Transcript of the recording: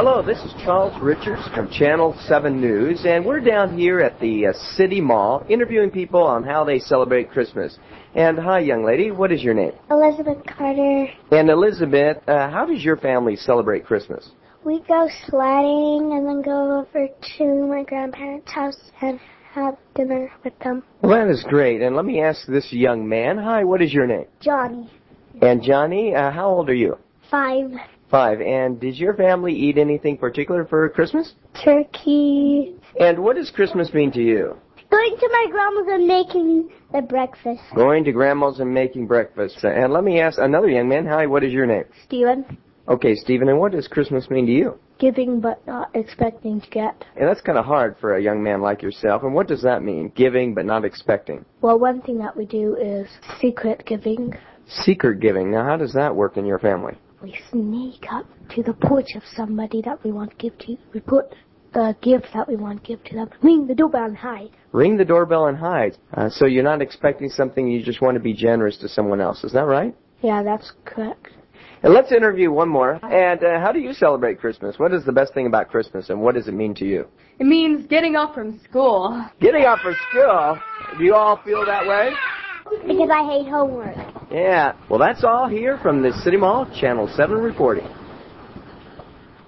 Hello, this is Charles Richards from Channel 7 News, and we're down here at the uh, City Mall interviewing people on how they celebrate Christmas. And hi, young lady, what is your name? Elizabeth Carter. And Elizabeth, uh, how does your family celebrate Christmas? We go sledding and then go over to my grandparents' house and have dinner with them. Well, that is great. And let me ask this young man, hi, what is your name? Johnny, And Johnny, uh, how old are you? five. Five. And does your family eat anything particular for Christmas? Turkey. And what does Christmas mean to you? Going to my grandma's and making the breakfast. Going to grandma's and making breakfast. And let me ask another young man, hi, what is your name? Steven. Okay, Stephen, and what does Christmas mean to you? Giving but not expecting to get. And that's kind of hard for a young man like yourself. And what does that mean? Giving but not expecting. Well, one thing that we do is secret giving. Secret giving. Now, how does that work in your family? We sneak up to the porch of somebody that we want to give to. We put the gift that we want to give to them. Ring the doorbell and hide. Ring the doorbell and hide. Uh, so you're not expecting something, you just want to be generous to someone else. Is that right? Yeah, that's correct. And let's interview one more. And uh, how do you celebrate Christmas? What is the best thing about Christmas, and what does it mean to you? It means getting off from school. Getting off from school. Do you all feel that way? Because I hate homework. Yeah. Well, that's all here from the City Mall, Channel 7 reporting.